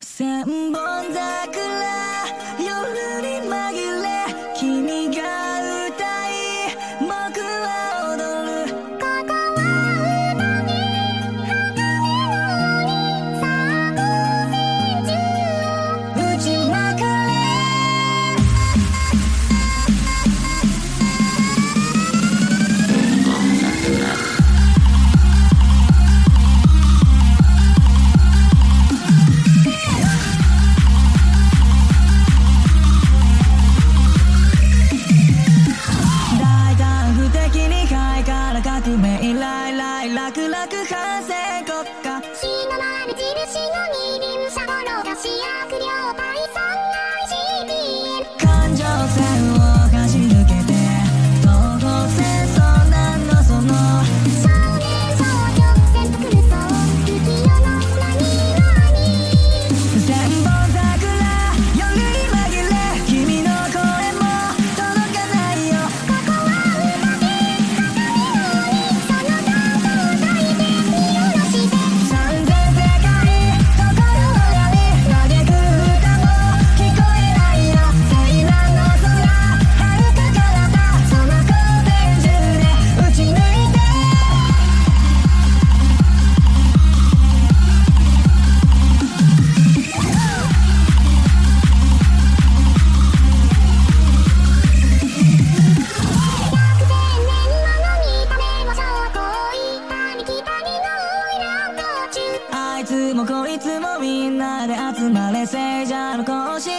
千本桜夜に紛れ爆発成功いつもみんなで集まれ聖者の行進